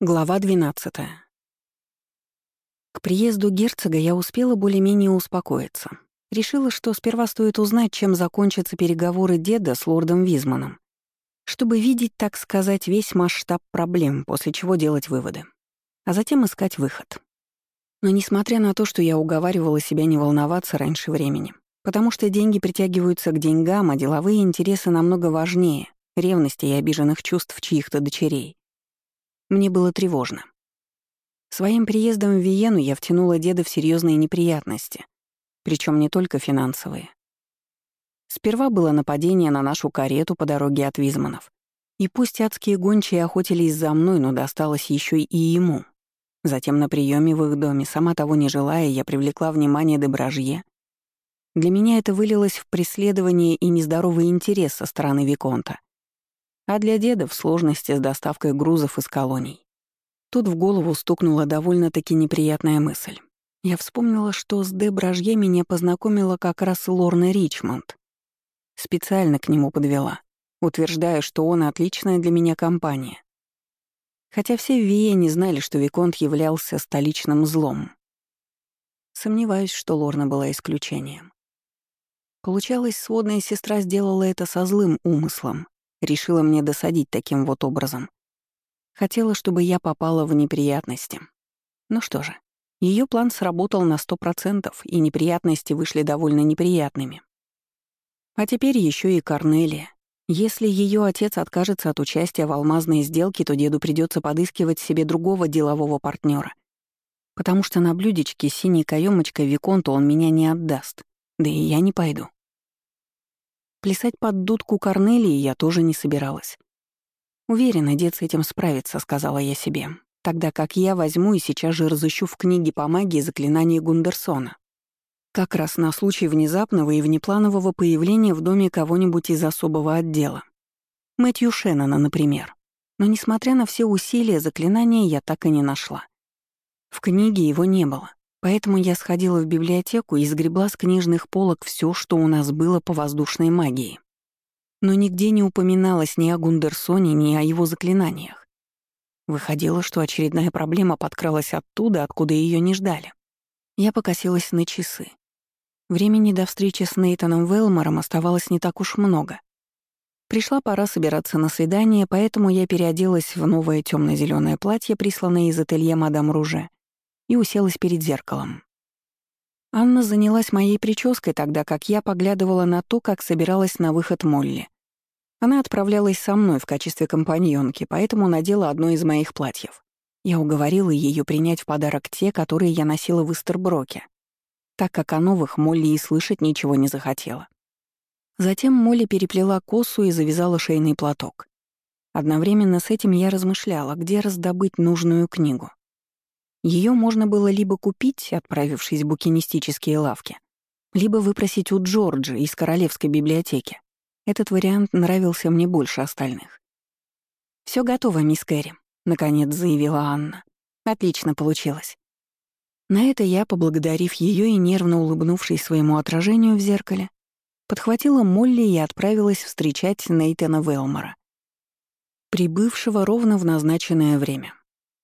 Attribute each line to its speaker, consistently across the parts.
Speaker 1: Глава 12. К приезду герцога я успела более-менее успокоиться. Решила, что сперва стоит узнать, чем закончатся переговоры деда с лордом Визманом, чтобы видеть, так сказать, весь масштаб проблем, после чего делать выводы. А затем искать выход. Но несмотря на то, что я уговаривала себя не волноваться раньше времени, потому что деньги притягиваются к деньгам, а деловые интересы намного важнее ревности и обиженных чувств чьих-то дочерей, мне было тревожно. Своим приездом в Виену я втянула деда в серьезные неприятности, причем не только финансовые. Сперва было нападение на нашу карету по дороге от Визманов. И пусть адские гончие охотились за мной, но досталось еще и ему. Затем на приеме в их доме, сама того не желая, я привлекла внимание Дебражье. Для меня это вылилось в преследование и нездоровый интерес со стороны Виконта а для деда в сложности с доставкой грузов из колоний. Тут в голову стукнула довольно-таки неприятная мысль. Я вспомнила, что с Де Бражье меня познакомила как раз Лорна Ричмонд. Специально к нему подвела, утверждая, что он отличная для меня компания. Хотя все в Вие не знали, что Виконт являлся столичным злом. Сомневаюсь, что Лорна была исключением. Получалось, сводная сестра сделала это со злым умыслом, Решила мне досадить таким вот образом. Хотела, чтобы я попала в неприятности. Ну что же, ее план сработал на сто процентов, и неприятности вышли довольно неприятными. А теперь еще и Корнелия. Если ее отец откажется от участия в алмазной сделке, то деду придется подыскивать себе другого делового партнера, потому что на блюдечке с синей каемочкой Виконту он меня не отдаст, да и я не пойду. Плясать под дудку Корнелии я тоже не собиралась. «Уверена, дед с этим справится», — сказала я себе, тогда как я возьму и сейчас же разыщу в книге по магии заклинания Гундерсона. Как раз на случай внезапного и внепланового появления в доме кого-нибудь из особого отдела. Мэтью Шеннона, например. Но несмотря на все усилия, заклинания я так и не нашла. В книге его не было. Поэтому я сходила в библиотеку и сгребла с книжных полок все, что у нас было по воздушной магии. Но нигде не упоминалось ни о Гундерсоне, ни о его заклинаниях. Выходило, что очередная проблема подкралась оттуда, откуда ее не ждали. Я покосилась на часы. Времени до встречи с Нейтаном Велмором оставалось не так уж много. Пришла пора собираться на свидание, поэтому я переоделась в новое темно зеленое платье, присланное из ателье мадам Руже, и уселась перед зеркалом. Анна занялась моей прической, тогда как я поглядывала на то, как собиралась на выход Молли. Она отправлялась со мной в качестве компаньонки, поэтому надела одно из моих платьев. Я уговорила ее принять в подарок те, которые я носила в Истерброке, так как о новых Молли и слышать ничего не захотела. Затем Молли переплела косу и завязала шейный платок. Одновременно с этим я размышляла, где раздобыть нужную книгу. Ее можно было либо купить, отправившись в букинистические лавки, либо выпросить у Джорджа из Королевской библиотеки. Этот вариант нравился мне больше остальных. Все готово, мисс Кэрри», — наконец заявила Анна. «Отлично получилось». На это я, поблагодарив ее и нервно улыбнувшись своему отражению в зеркале, подхватила Молли и отправилась встречать Нейтана Велмора, прибывшего ровно в назначенное время.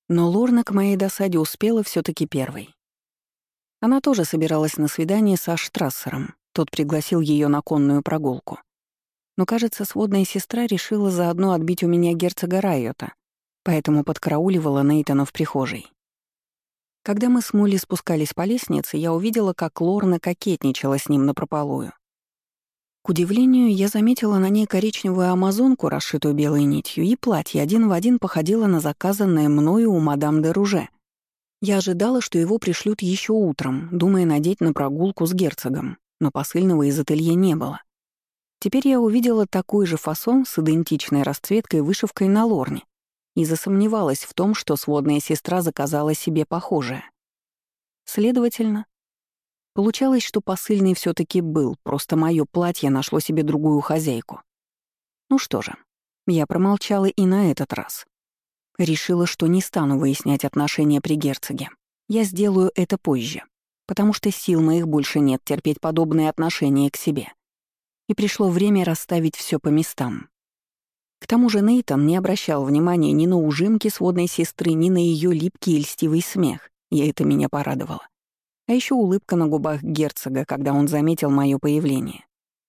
Speaker 1: Но Лорна к моей досаде успела все таки первой. Она тоже собиралась на свидание со Штрассером. Тот пригласил ее на конную прогулку. Но, кажется, сводная сестра решила заодно отбить у меня герцога Райота, поэтому подкарауливала Нейтана в прихожей. Когда мы с Молли спускались по лестнице, я увидела, как Лорна кокетничала с ним напропалую. К удивлению, я заметила на ней коричневую амазонку, расшитую белой нитью, и платье один в один походило на заказанное мною у мадам де Руже. Я ожидала, что его пришлют еще утром, думая надеть на прогулку с герцогом, но посыльного из ателье не было. Теперь я увидела такой же фасон с идентичной расцветкой и вышивкой на лорне и засомневалась в том, что сводная сестра заказала себе похожее. Следовательно, Получалось, что посыльный все таки был, просто мое платье нашло себе другую хозяйку. Ну что же, я промолчала и на этот раз. Решила, что не стану выяснять отношения при герцоге. Я сделаю это позже, потому что сил моих больше нет терпеть подобные отношения к себе. И пришло время расставить все по местам. К тому же Нейтон не обращал внимания ни на ужимки сводной сестры, ни на ее липкий и льстивый смех, и это меня порадовало. А еще улыбка на губах герцога, когда он заметил мое появление.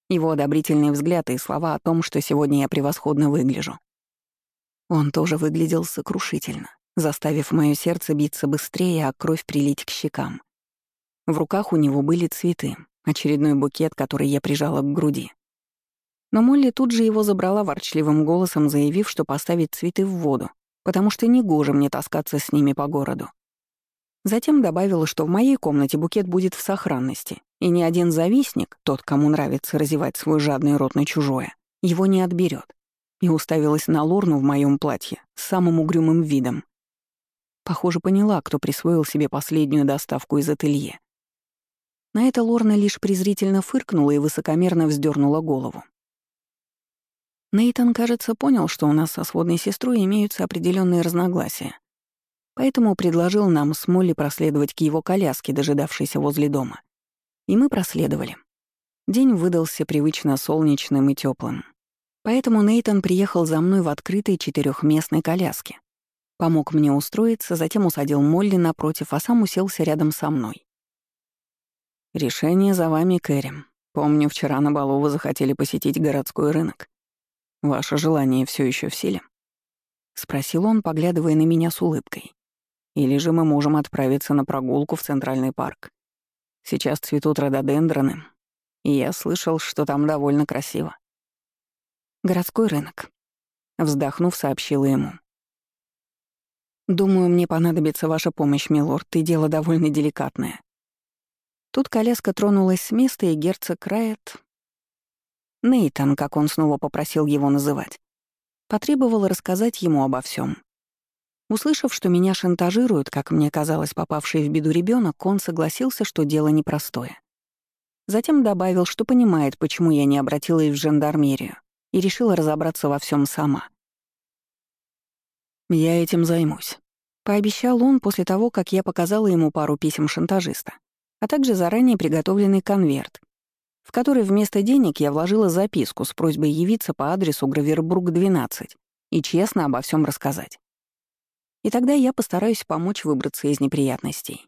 Speaker 1: Его одобрительный взгляд и слова о том, что сегодня я превосходно выгляжу. Он тоже выглядел сокрушительно, заставив мое сердце биться быстрее, а кровь прилить к щекам. В руках у него были цветы, очередной букет, который я прижала к груди. Но Молли тут же его забрала ворчливым голосом, заявив, что поставит цветы в воду, потому что негоже мне таскаться с ними по городу. Затем добавила, что в моей комнате букет будет в сохранности, и ни один завистник, тот, кому нравится разевать свой жадный рот на чужое, его не отберет. И уставилась на Лорну в моем платье с самым угрюмым видом. Похоже, поняла, кто присвоил себе последнюю доставку из ателье. На это Лорна лишь презрительно фыркнула и высокомерно вздернула голову. Нейтан, кажется, понял, что у нас со сводной сестрой имеются определенные разногласия. Поэтому предложил нам с Молли проследовать к его коляске, дожидавшейся возле дома. И мы проследовали. День выдался привычно солнечным и теплым. Поэтому Нейтон приехал за мной в открытой четырехместной коляске. Помог мне устроиться, затем усадил Молли напротив, а сам уселся рядом со мной. «Решение за вами, Кэрри. Помню, вчера на балу вы захотели посетить городской рынок. Ваше желание все еще в силе?» — спросил он, поглядывая на меня с улыбкой. «Или же мы можем отправиться на прогулку в Центральный парк. Сейчас цветут рододендроны, и я слышал, что там довольно красиво». «Городской рынок», — вздохнув, сообщила ему. «Думаю, мне понадобится ваша помощь, милорд, и дело довольно деликатное». Тут коляска тронулась с места, и герцог Райет Нейтан, как он снова попросил его называть, потребовал рассказать ему обо всем. Услышав, что меня шантажируют, как мне казалось, попавший в беду ребенок, он согласился, что дело непростое. Затем добавил, что понимает, почему я не обратилась в жандармерию и решила разобраться во всем сама. «Я этим займусь», — пообещал он после того, как я показала ему пару писем шантажиста, а также заранее приготовленный конверт, в который вместо денег я вложила записку с просьбой явиться по адресу Гравербрук, 12 и честно обо всем рассказать. И тогда я постараюсь помочь выбраться из неприятностей.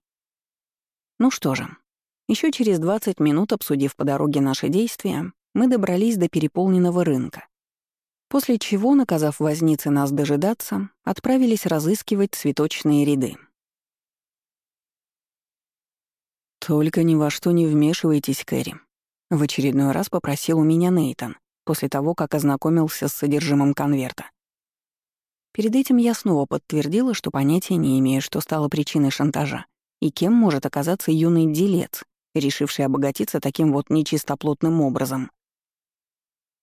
Speaker 1: Ну что же, еще через 20 минут, обсудив по дороге наши действия, мы добрались до переполненного рынка. После чего, наказав вознице нас дожидаться, отправились разыскивать цветочные ряды. «Только ни во что не вмешивайтесь, Кэрри», в очередной раз попросил у меня Нейтон, после того, как ознакомился с содержимым конверта. Перед этим я снова подтвердила, что понятия не имею, что стало причиной шантажа, и кем может оказаться юный делец, решивший обогатиться таким вот нечистоплотным образом.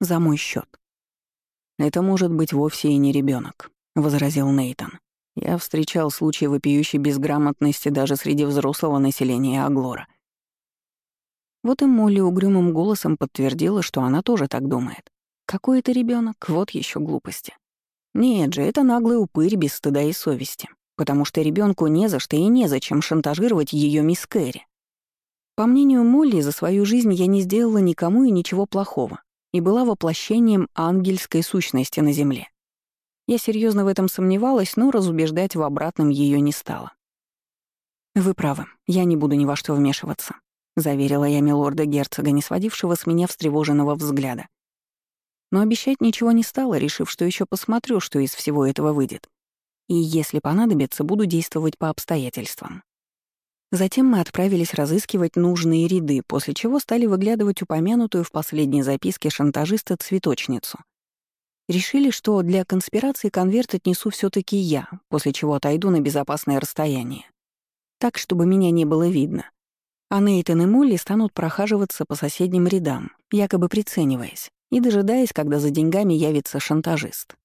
Speaker 1: За мой счет. «Это может быть вовсе и не ребенок, возразил Нейтон. «Я встречал случаи вопиющей безграмотности даже среди взрослого населения Аглора. Вот и Молли угрюмым голосом подтвердила, что она тоже так думает. Какой это ребенок, вот еще глупости. Нет же, это наглый упырь без стыда и совести, потому что ребенку не за что и незачем шантажировать ее мисс Кэрри. По мнению Молли, за свою жизнь я не сделала никому и ничего плохого и была воплощением ангельской сущности на земле. Я серьезно в этом сомневалась, но разубеждать в обратном ее не стала. «Вы правы, я не буду ни во что вмешиваться. — заверила я милорда-герцога, не сводившего с меня встревоженного взгляда. Но обещать ничего не стала, решив, что еще посмотрю, что из всего этого выйдет. И если понадобится, буду действовать по обстоятельствам. Затем мы отправились разыскивать нужные ряды, после чего стали выглядывать упомянутую в последней записке шантажиста цветочницу. Решили, что для конспирации конверт отнесу все таки я, после чего отойду на безопасное расстояние. Так, чтобы меня не было видно а Нейтан и Молли станут прохаживаться по соседним рядам, якобы прицениваясь, и дожидаясь, когда за деньгами явится шантажист.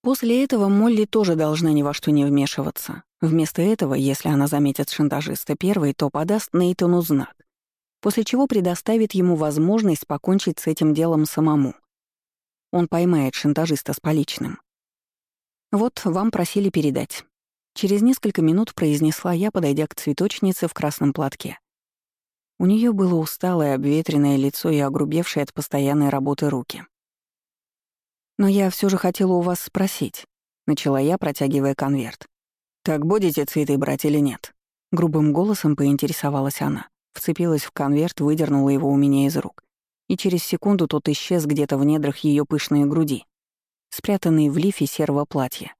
Speaker 1: После этого Молли тоже должна ни во что не вмешиваться. Вместо этого, если она заметит шантажиста первой, то подаст Нейтану знак, после чего предоставит ему возможность покончить с этим делом самому. Он поймает шантажиста с поличным. Вот вам просили передать. Через несколько минут произнесла я, подойдя к цветочнице в красном платке. У нее было усталое, обветренное лицо и огрубевшие от постоянной работы руки. «Но я все же хотела у вас спросить», — начала я, протягивая конверт. «Так будете цветы брать или нет?» Грубым голосом поинтересовалась она, вцепилась в конверт, выдернула его у меня из рук. И через секунду тот исчез где-то в недрах ее пышной груди, спрятанный в лифе серого платья.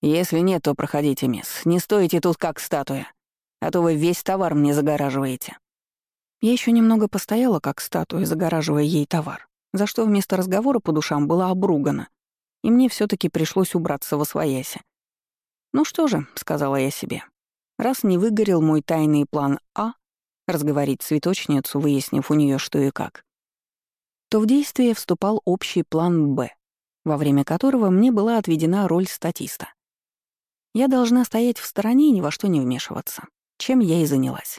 Speaker 1: «Если нет, то проходите, мисс. Не стоите тут как статуя, а то вы весь товар мне загораживаете». Я еще немного постояла как статуя, загораживая ей товар, за что вместо разговора по душам была обругана, и мне все таки пришлось убраться во свояси. «Ну что же», — сказала я себе, — «раз не выгорел мой тайный план А, разговорить цветочницу, выяснив у нее что и как, то в действие вступал общий план «Б», во время которого мне была отведена роль статиста. Я должна стоять в стороне и ни во что не вмешиваться, чем я и занялась.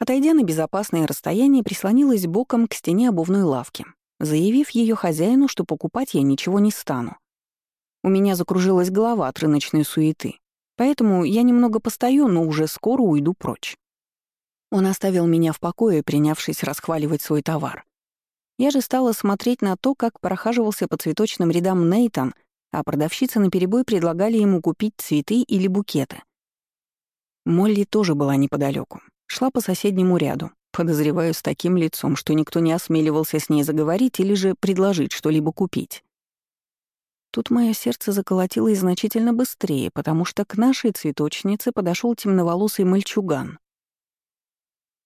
Speaker 1: Отойдя на безопасное расстояние, прислонилась боком к стене обувной лавки, заявив ее хозяину, что покупать я ничего не стану. У меня закружилась голова от рыночной суеты, поэтому я немного постою, но уже скоро уйду прочь. Он оставил меня в покое, принявшись расхваливать свой товар. Я же стала смотреть на то, как прохаживался по цветочным рядам Нейтан, а продавщицы наперебой предлагали ему купить цветы или букеты. Молли тоже была неподалеку, шла по соседнему ряду, подозреваю, с таким лицом, что никто не осмеливался с ней заговорить или же предложить что-либо купить. Тут мое сердце заколотилось значительно быстрее, потому что к нашей цветочнице подошел темноволосый мальчуган.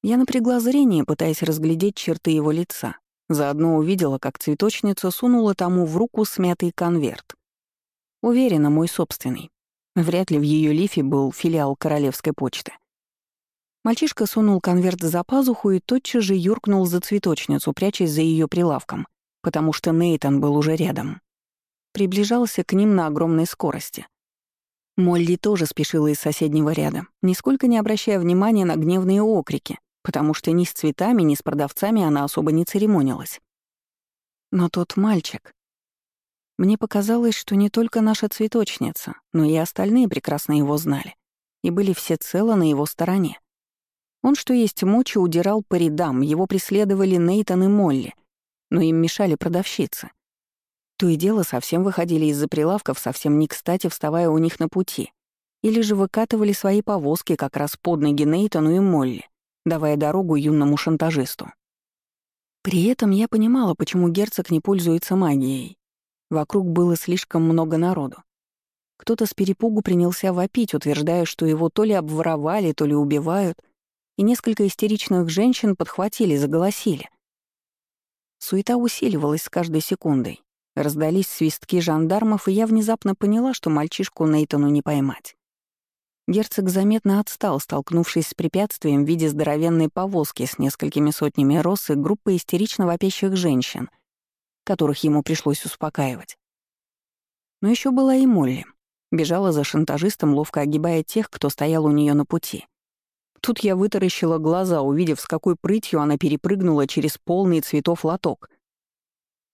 Speaker 1: Я напрягла зрение, пытаясь разглядеть черты его лица. Заодно увидела, как цветочница сунула тому в руку смятый конверт. Уверена, мой собственный. Вряд ли в ее лифе был филиал королевской почты. Мальчишка сунул конверт за пазуху и тотчас же юркнул за цветочницу, прячась за ее прилавком, потому что Нейтан был уже рядом. Приближался к ним на огромной скорости. Молли тоже спешила из соседнего ряда, нисколько не обращая внимания на гневные окрики, потому что ни с цветами, ни с продавцами она особо не церемонилась. Но тот мальчик... Мне показалось, что не только наша цветочница, но и остальные прекрасно его знали и были всецело на его стороне. Он, что есть мочи, удирал по рядам, его преследовали Нейтан и Молли, но им мешали продавщицы. То и дело совсем выходили из-за прилавков, совсем не кстати вставая у них на пути, или же выкатывали свои повозки как раз под ноги Нейтану и Молли давая дорогу юному шантажисту. При этом я понимала, почему герцог не пользуется магией. Вокруг было слишком много народу. Кто-то с перепугу принялся вопить, утверждая, что его то ли обворовали, то ли убивают, и несколько истеричных женщин подхватили, заголосили. Суета усиливалась с каждой секундой. Раздались свистки жандармов, и я внезапно поняла, что мальчишку Нейтану не поймать. Герцог заметно отстал, столкнувшись с препятствием в виде здоровенной повозки с несколькими сотнями роз и группой истерично вопящих женщин, которых ему пришлось успокаивать. Но еще была и Молли. Бежала за шантажистом, ловко огибая тех, кто стоял у нее на пути. Тут я вытаращила глаза, увидев, с какой прытью она перепрыгнула через полный цветов лоток.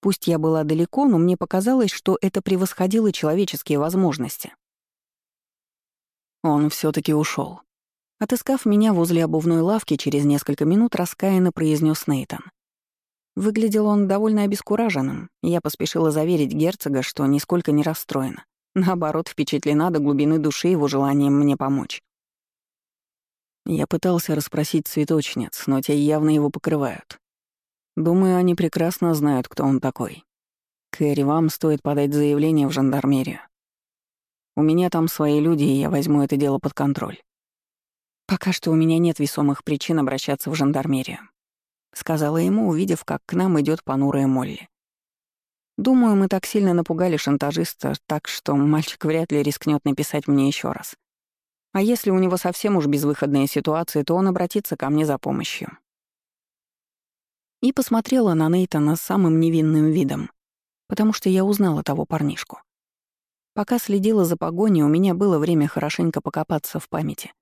Speaker 1: Пусть я была далеко, но мне показалось, что это превосходило человеческие возможности. Он все таки ушел. Отыскав меня возле обувной лавки, через несколько минут раскаянно произнес Нейтан. Выглядел он довольно обескураженным, и я поспешила заверить герцога, что нисколько не расстроена. Наоборот, впечатлена до глубины души его желанием мне помочь. Я пытался расспросить цветочниц, но те явно его покрывают. Думаю, они прекрасно знают, кто он такой. Кэрри, вам стоит подать заявление в жандармерию. У меня там свои люди, и я возьму это дело под контроль. Пока что у меня нет весомых причин обращаться в жандармерию. Сказала ему, увидев, как к нам идет понурая Молли. Думаю, мы так сильно напугали шантажиста, так что мальчик вряд ли рискнет написать мне еще раз. А если у него совсем уж безвыходная ситуация, то он обратится ко мне за помощью. И посмотрела на Нейтана с самым невинным видом, потому что я узнала того парнишку. Пока следила за погоней, у меня было время хорошенько покопаться в памяти.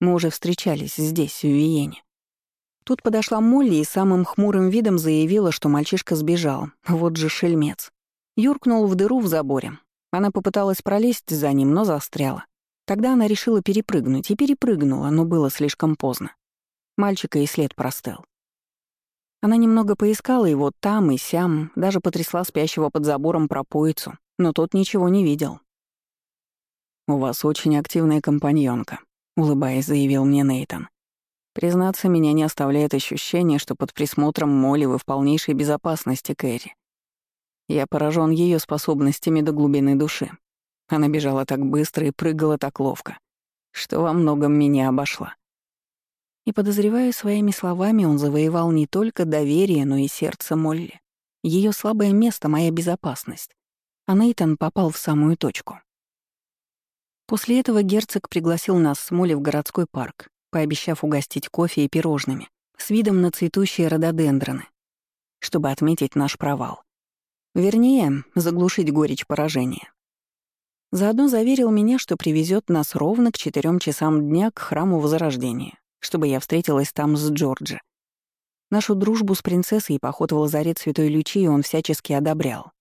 Speaker 1: Мы уже встречались здесь, в Виене. Тут подошла Молли и самым хмурым видом заявила, что мальчишка сбежал. Вот же шельмец. Юркнул в дыру в заборе. Она попыталась пролезть за ним, но застряла. Тогда она решила перепрыгнуть и перепрыгнула, но было слишком поздно. Мальчика и след простыл. Она немного поискала его там и сям, даже потрясла спящего под забором пропоицу, но тот ничего не видел.
Speaker 2: «У вас очень активная компаньонка», — улыбаясь, заявил мне Нейтон. «Признаться, меня не оставляет ощущение, что под присмотром Молли вы в полнейшей безопасности, Кэрри. Я поражен ее способностями до глубины души. Она бежала так быстро и прыгала так ловко, что во многом меня обошла.
Speaker 1: И, подозревая своими словами, он завоевал не только доверие, но и сердце Молли. Ее слабое место — моя безопасность. А Нейтан попал в самую точку. После этого герцог пригласил нас с Молли в городской парк, пообещав угостить кофе и пирожными, с видом на цветущие рододендроны, чтобы отметить наш провал. Вернее, заглушить горечь поражения. Заодно заверил меня, что привезет нас ровно к четырем часам дня к храму Возрождения, чтобы я встретилась там с Джорджи. Нашу дружбу с принцессой и поход в лазарет Святой Лючии он всячески одобрял.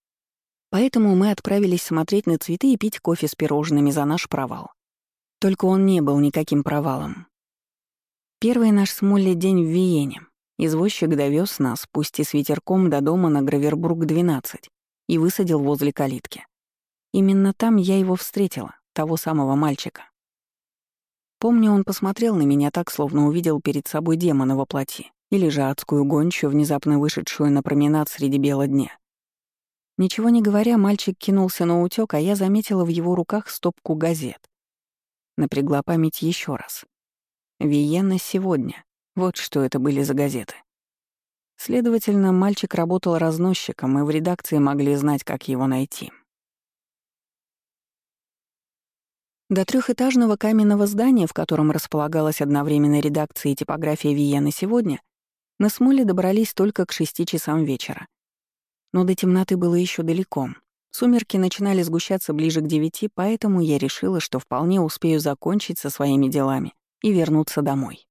Speaker 1: Поэтому мы отправились смотреть на цветы и пить кофе с пирожными за наш провал. Только он не был никаким провалом. Первый наш с день в Виене. Извозчик довез нас, пусть и с ветерком, до дома на Гравербург-12 и высадил возле калитки. Именно там я его встретила, того самого мальчика. Помню, он посмотрел на меня так, словно увидел перед собой демона во плоти, или же адскую гончую, внезапно вышедшую на променад среди бела дня. Ничего не говоря, мальчик кинулся на утёк, а я заметила в его руках стопку газет. Напрягла память еще раз. «Виена сегодня». Вот что это были за газеты. Следовательно, мальчик работал разносчиком, и в редакции могли знать, как его найти. До трехэтажного каменного здания, в котором располагалась одновременно редакция и типография Виены сегодня, мы с Молли добрались только к шести часам вечера. Но до темноты было еще далеко. Сумерки начинали сгущаться ближе к девяти, поэтому я решила, что вполне успею закончить со своими делами и вернуться домой.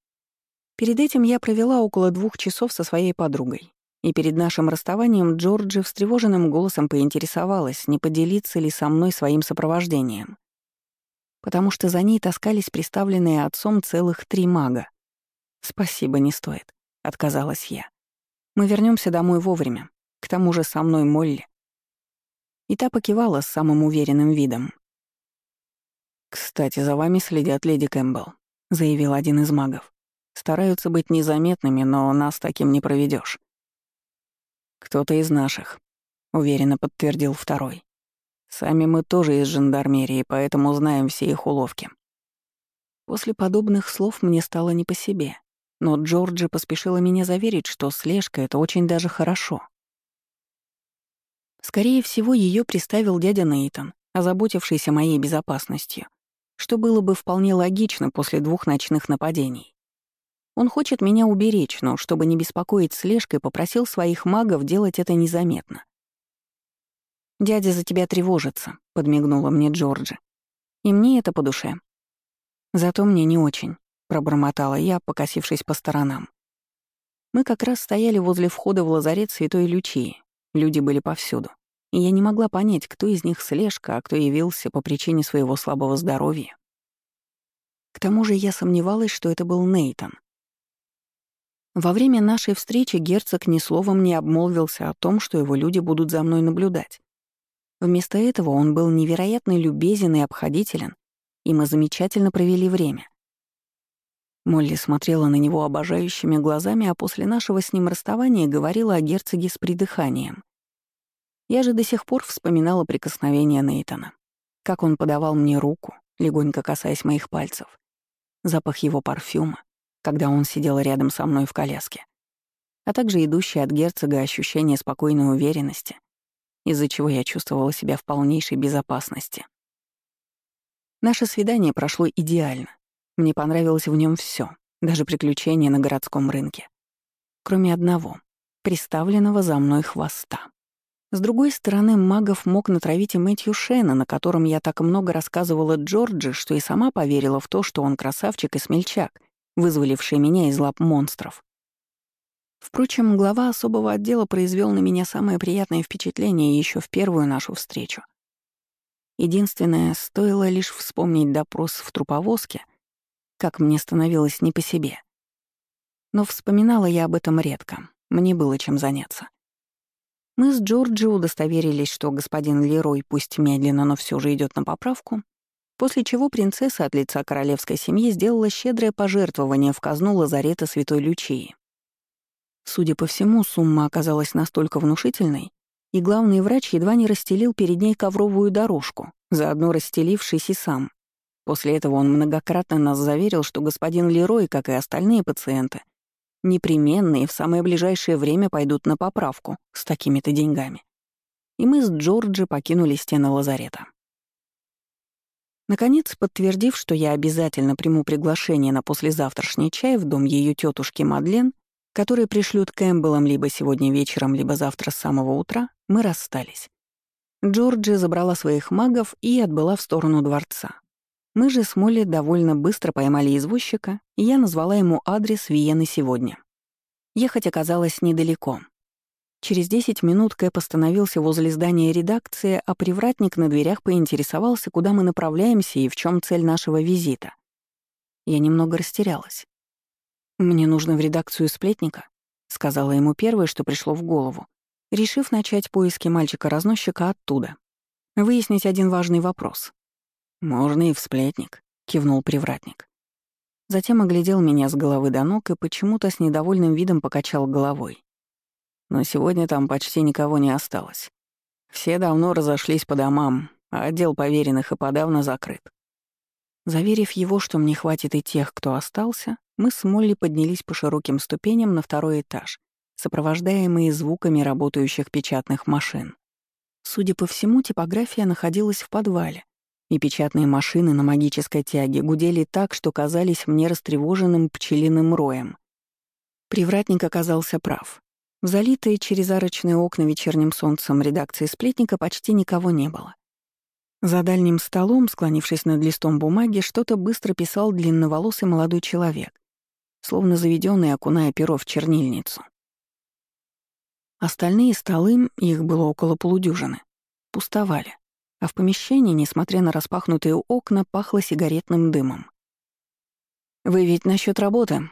Speaker 1: Перед этим я провела около двух часов со своей подругой. И перед нашим расставанием Джорджи встревоженным голосом поинтересовалась, не поделиться ли со мной своим сопровождением потому что за ней таскались приставленные отцом целых три мага. «Спасибо, не стоит», — отказалась я. «Мы вернемся домой вовремя. К тому же со мной Молли». И та покивала с самым уверенным видом.
Speaker 2: «Кстати, за вами следят леди Кэмпбелл», — заявил один из магов. «Стараются быть незаметными, но нас таким не проведешь. «Кто-то из наших», — уверенно подтвердил второй. Сами мы тоже из жандармерии, поэтому знаем все их уловки. После подобных слов мне стало не по себе, но Джорджи поспешила меня заверить, что слежка — это очень даже хорошо. Скорее всего, ее приставил дядя Нейтон, озаботившийся моей безопасностью, что было бы вполне логично после двух ночных нападений. Он хочет меня уберечь, но, чтобы не беспокоить слежкой, попросил своих магов делать это незаметно. «Дядя за тебя тревожится», — подмигнула мне Джорджи. «И мне это по душе». «Зато мне не очень», — пробормотала я, покосившись по сторонам. Мы как раз стояли возле входа в лазарет Святой Лючии. Люди были повсюду. И я не могла понять, кто из них слежка, а кто явился по причине своего слабого здоровья. К тому же я сомневалась, что это был Нейтон. Во время нашей встречи герцог ни словом не обмолвился о том, что его люди будут за мной наблюдать. Вместо этого он был невероятно любезен и обходителен, и мы замечательно провели время. Молли смотрела на него обожающими глазами, а после нашего с ним расставания говорила о герцоге с придыханием. Я же до сих пор вспоминала прикосновение Нейтона, как он подавал мне руку, легонько касаясь моих пальцев, запах его парфюма, когда он сидел рядом со мной в коляске, а также идущее от герцога ощущение спокойной уверенности, из-за чего я чувствовала себя в полнейшей безопасности. Наше свидание прошло идеально. Мне понравилось в нем все, даже приключения на городском рынке. Кроме одного — приставленного за мной хвоста. С другой стороны, магов мог натравить и Мэтью Шена, на котором я так много рассказывала Джорджи, что и сама поверила в то, что он красавчик и смельчак, вызволивший меня из лап монстров. Впрочем, глава особого отдела произвел на меня самое приятное впечатление еще в первую нашу встречу. Единственное, стоило лишь вспомнить допрос в труповозке, как мне становилось не по себе. Но вспоминала я об этом редко.
Speaker 1: Мне было чем заняться. Мы с Джорджи удостоверились, что господин Лерой, пусть медленно, но все же идет на поправку, после чего принцесса от лица королевской семьи сделала щедрое пожертвование в казну лазарета Святой Лючии. Судя по всему, сумма оказалась настолько внушительной, и главный врач едва не расстелил перед ней ковровую дорожку, заодно расстелившись и сам. После этого он многократно нас заверил, что господин Лерой, как и остальные пациенты, непременно и в самое ближайшее время пойдут на поправку с такими-то деньгами. И мы с Джорджи покинули стены лазарета. Наконец, подтвердив, что я обязательно приму приглашение на послезавтрашний чай в дом ее тетушки Мадлен, которые пришлют Кэмпбеллам либо сегодня вечером, либо завтра с самого утра, мы расстались. Джорджи забрала своих магов и отбыла в сторону дворца. Мы же с Молли довольно быстро поймали извозчика, и я назвала ему адрес Виены сегодня. Ехать оказалось недалеко. Через 10 минут Кэп остановился возле здания редакции, а привратник на дверях поинтересовался, куда мы направляемся и в чем цель нашего визита. Я немного растерялась. «Мне нужно в редакцию сплетника», — сказала ему первое, что пришло в голову, решив начать поиски мальчика-разносчика оттуда. Выяснить один важный вопрос. «Можно и в сплетник», — кивнул привратник. Затем оглядел меня с головы до ног и почему-то с недовольным видом покачал головой. Но сегодня там почти никого не осталось. Все давно разошлись по домам, а отдел поверенных и подавно закрыт. Заверив его, что мне хватит и тех, кто остался, мы с Молли поднялись по широким ступеням на второй этаж, сопровождаемые звуками работающих печатных машин. Судя по всему, типография находилась в подвале, и печатные машины на магической тяге гудели так, что казались мне растревоженным пчелиным роем. Привратник оказался прав. В залитые через арочные окна вечерним солнцем редакции сплетника почти никого не было. За дальним столом, склонившись над листом бумаги, что-то быстро писал длинноволосый молодой человек, словно заведенный, окуная перо в чернильницу. Остальные столы, их было около полудюжины, пустовали а в помещении, несмотря на распахнутые окна, пахло сигаретным дымом. «Вы ведь насчет работы?»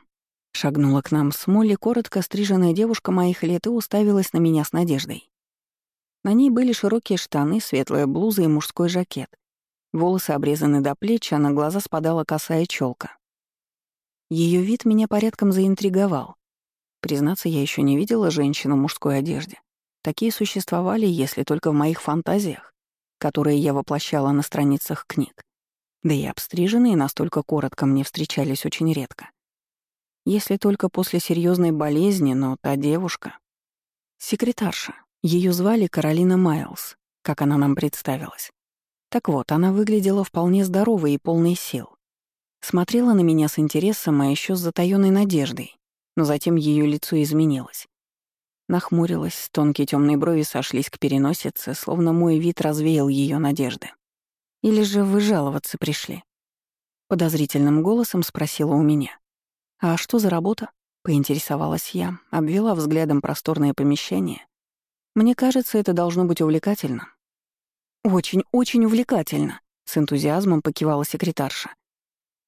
Speaker 1: Шагнула к нам с Молли коротко стриженная девушка моих лет и уставилась на меня с надеждой. На ней были широкие штаны, светлая блуза и мужской жакет. Волосы обрезаны до плеч, а на глаза спадала косая челка. Ее вид меня порядком заинтриговал. Признаться, я еще не видела женщину в мужской одежде. Такие существовали, если только в моих фантазиях которые я воплощала на страницах книг. Да и обстриженные настолько коротко мне встречались очень редко. Если только после серьезной болезни, но та девушка... Секретарша. Ее звали Каролина Майлз, как она нам представилась. Так вот, она выглядела вполне здоровой и полной сил. Смотрела на меня с интересом, а еще с затаённой надеждой, но затем ее лицо изменилось. Нахмурилась, тонкие темные брови сошлись к переносице, словно мой вид развеял ее надежды. «Или же вы жаловаться пришли?» Подозрительным голосом спросила у меня. «А что за работа?» — поинтересовалась я, обвела взглядом просторное помещение. «Мне кажется, это должно быть увлекательно». «Очень-очень увлекательно», — с энтузиазмом покивала секретарша.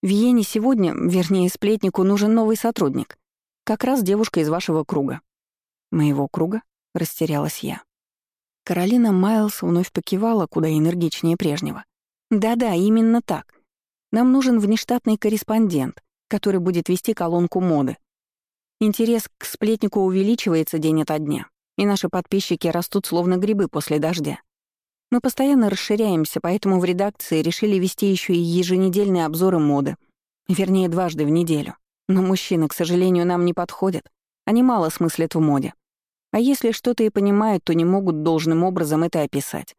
Speaker 1: «В Йене сегодня, вернее, сплетнику нужен новый сотрудник. Как раз девушка из вашего круга. «Моего круга?» — растерялась я. Каролина Майлз вновь покивала куда энергичнее прежнего. «Да-да, именно так. Нам нужен внештатный корреспондент, который будет вести колонку моды. Интерес к сплетнику увеличивается день ото дня, и наши подписчики растут словно грибы после дождя. Мы постоянно расширяемся, поэтому в редакции решили вести еще и еженедельные обзоры моды. Вернее, дважды в неделю. Но мужчины, к сожалению, нам не подходят. Они мало смыслят в моде. А если что-то и понимают, то не могут должным образом это описать.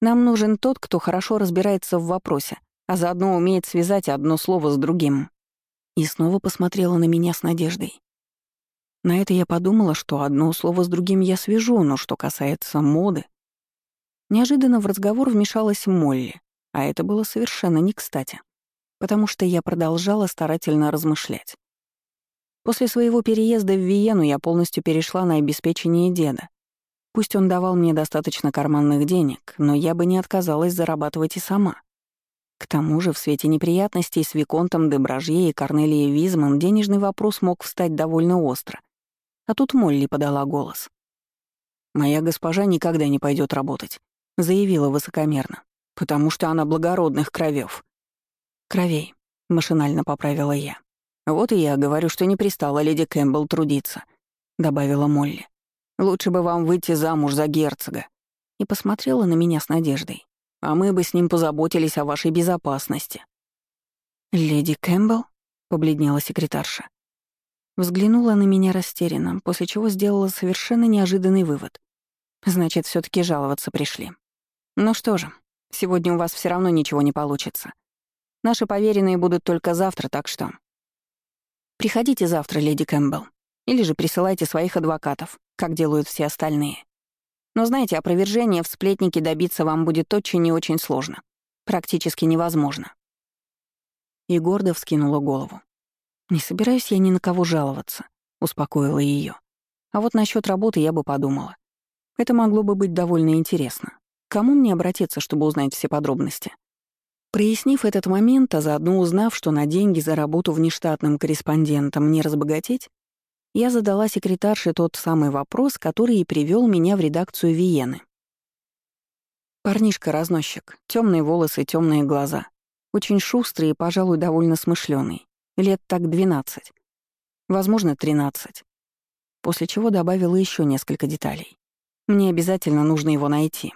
Speaker 1: Нам нужен тот, кто хорошо разбирается в вопросе, а заодно умеет связать одно слово с другим. И снова посмотрела на меня с надеждой. На это я подумала, что одно слово с другим я свяжу, но что касается моды... Неожиданно в разговор вмешалась Молли, а это было совершенно не кстати, потому что я продолжала старательно размышлять. После своего переезда в Виену я полностью перешла на обеспечение деда. Пусть он давал мне достаточно карманных денег, но я бы не отказалась зарабатывать и сама. К тому же в свете неприятностей с Виконтом де Бражье и Корнелией Визман денежный вопрос мог встать довольно остро. А тут Молли подала голос. «Моя госпожа никогда не пойдет работать», — заявила высокомерно, «потому что она благородных кровёв». «Кровей», — машинально поправила я. «Вот и я говорю, что не пристала леди Кэмпбелл трудиться», — добавила Молли. «Лучше бы вам выйти замуж за герцога». И посмотрела на меня с надеждой. «А мы бы с ним позаботились о вашей безопасности». «Леди Кэмпбелл?» — побледнела секретарша. Взглянула на меня растерянно, после чего сделала совершенно неожиданный вывод. Значит, все таки жаловаться пришли. Ну что же, сегодня у вас все равно ничего не получится. Наши поверенные будут только завтра, так что... Приходите завтра, леди Кэмпбелл. Или же присылайте своих адвокатов, как делают все остальные. Но знаете, опровержение в сплетнике добиться вам будет очень и очень сложно. Практически невозможно. И гордо вскинула голову. «Не собираюсь я ни на кого жаловаться», — успокоила ее. «А вот насчет работы я бы подумала. Это могло бы быть довольно интересно. кому мне обратиться, чтобы узнать все подробности?» Прояснив этот момент, а заодно узнав, что на деньги за работу внештатным корреспондентом не разбогатеть, я задала секретарше тот самый вопрос, который и привел меня в редакцию Виены. Парнишка-разносчик, темные волосы, темные глаза, очень шустрый и, пожалуй, довольно смышленый. Лет так двенадцать. Возможно, тринадцать. После чего добавила еще несколько деталей. Мне обязательно нужно его найти.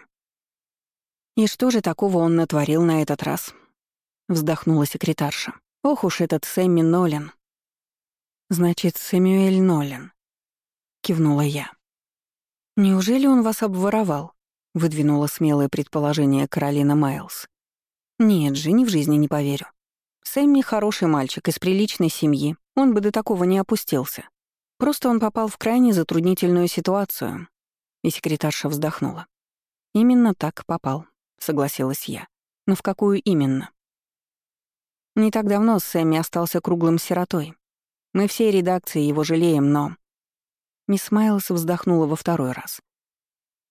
Speaker 1: «И что же такого он натворил на этот раз?» Вздохнула секретарша. «Ох уж этот Сэмми Нолин». «Значит, Сэмюэль Нолин», — кивнула я. «Неужели он вас обворовал?» — выдвинула смелое предположение Каролина Майлз. «Нет же, ни в жизни не поверю. Сэмми хороший мальчик из приличной семьи, он бы до такого не опустился. Просто он попал в крайне затруднительную ситуацию. И секретарша вздохнула. «Именно так попал», — согласилась я. «Но в какую именно?» Не так давно Сэмми остался круглым сиротой. Мы всей редакции его жалеем, но... Мисс Майлз вздохнула во второй раз.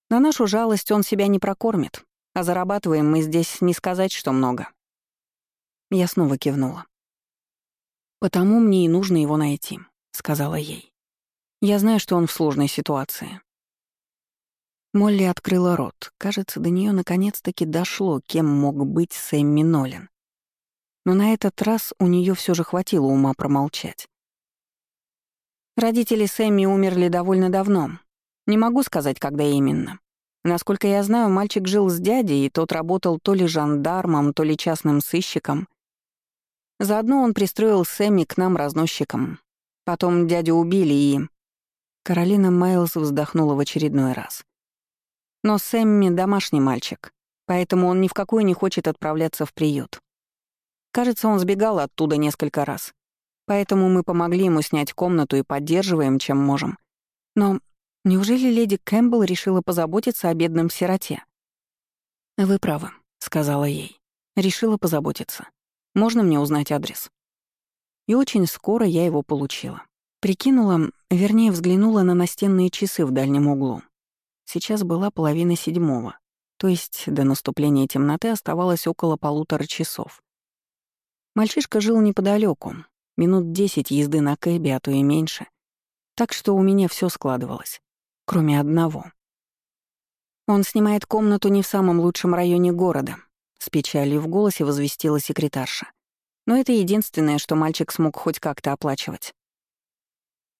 Speaker 1: На нашу жалость он себя не прокормит, а зарабатываем мы здесь не сказать, что много. Я снова кивнула. «Потому мне и нужно его найти», — сказала ей. «Я знаю, что он в сложной ситуации». Молли открыла рот. Кажется, до нее наконец-таки дошло, кем мог быть Сэмми Нолин. Но на этот раз у нее все же хватило ума промолчать. Родители Сэмми умерли довольно давно. Не могу сказать, когда именно. Насколько я знаю, мальчик жил с дядей, и тот работал то ли жандармом, то ли частным сыщиком. Заодно он пристроил Сэмми к нам разносчиком. Потом дядю убили и... Каролина Майлз вздохнула в очередной раз. Но Сэмми — домашний мальчик, поэтому он ни в какую не хочет отправляться в приют. Кажется, он сбегал оттуда несколько раз. Поэтому мы помогли ему снять комнату и поддерживаем, чем можем. Но неужели леди Кэмпбелл решила позаботиться о бедном сироте? «Вы правы», — сказала ей. Решила позаботиться. Можно мне узнать адрес?» И очень скоро я его получила. Прикинула, вернее, взглянула на настенные часы в дальнем углу. Сейчас была половина седьмого, то есть до наступления темноты оставалось около полутора часов. Мальчишка жил неподалеку, минут десять езды на кэбе, а то и меньше. Так что у меня все складывалось, кроме одного. Он снимает комнату не в самом лучшем районе города, с печалью в голосе возвестила секретарша. Но это единственное, что мальчик смог хоть как-то оплачивать.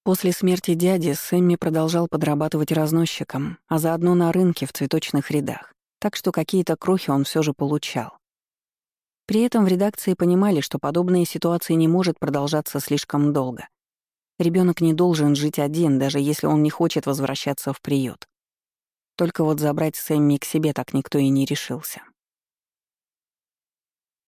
Speaker 1: После смерти дяди Сэмми продолжал подрабатывать разносчиком, а заодно на рынке в цветочных рядах, так что какие-то крохи он все же получал. При этом в редакции понимали, что подобная ситуация не может продолжаться слишком долго. Ребенок не должен жить один, даже если он не хочет возвращаться в приют. Только вот забрать Сэмми к себе так никто и не решился.